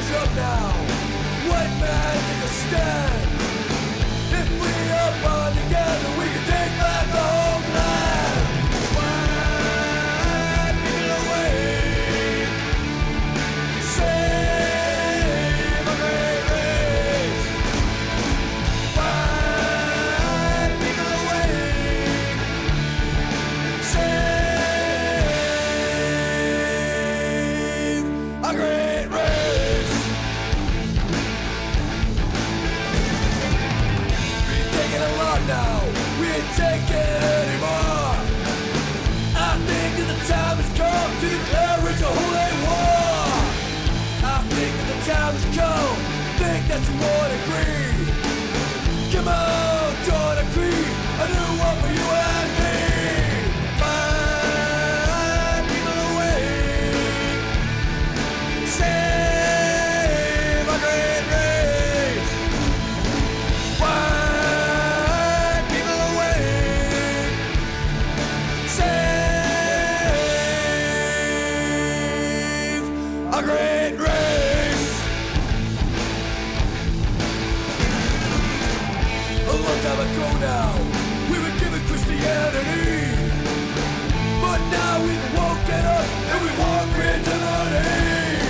gotta up now. White man, take a stand. That you would agree. Come on, join a creed. A new one for you and me. Find people away. Save a great race. Wipe people away. Save a great race. Long time now, we were given Christianity. But now we've woken up and we walk into the day.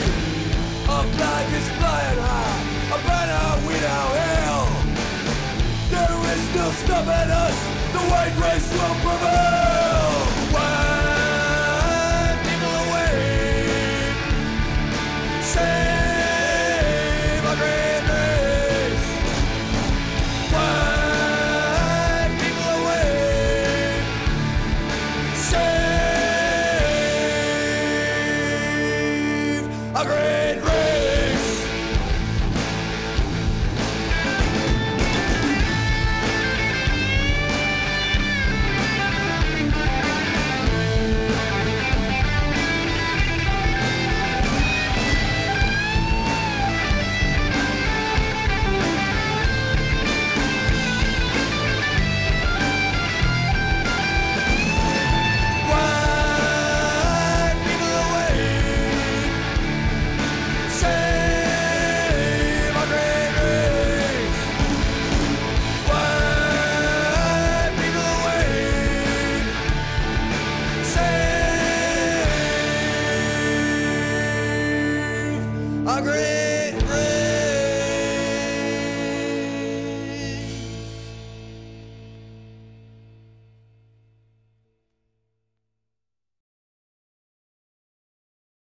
Our flag is flying high, a banner now hail. There is no stopping us, the white race will prevail. a great